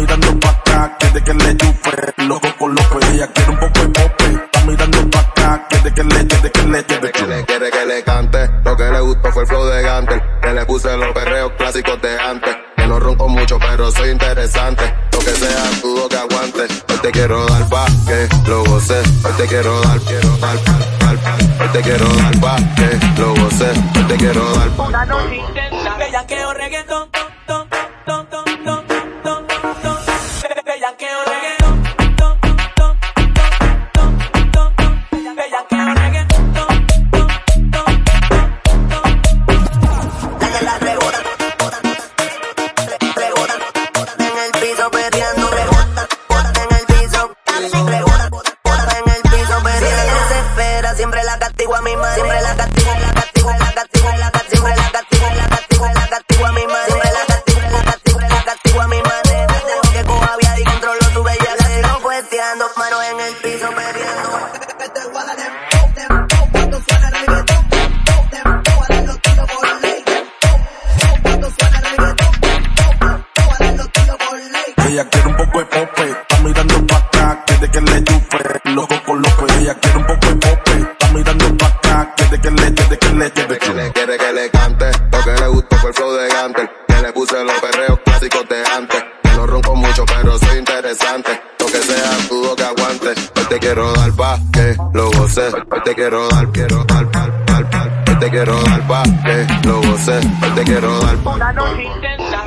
mirando pa' acá, quiere que le chupe, loco con López. Ella quiere un poco de mope, está mirando pa' acá, quiere que le, quiere que le, quiere que que le. quiere que le cante. Lo que le gustó fue el flow de Gantel. Que le puse los perreos clásicos de antes. Que no ronco mucho, pero soy interesante. Lo que sea, dudo que aguante. Hoy te quiero dar pa' que lo goce. Hoy te quiero dar, quiero dar, dar, dar. Hoy te quiero dar pa' que lo goce. Hoy te quiero dar pa' Una noche intensa, manos en el piso el reggaetón, los tiros por ley. Cuando suena reggaetón, los tiros por ley. Ella quiere un poco de pope, está mirando pa' acá, quiere que le chupe, loco con López. Ella quiere un poco de pope, está mirando pa' acá, quiere que le, quiere que le, quiere que que le. quiere que le cante. Lo que le gustó fue te quiero dar pa' que lo goce. Hoy te quiero dar, quiero dar, dar, dar, dar. Hoy te quiero dar pa' que lo goce. Hoy te quiero dar pa' Una noche intensa,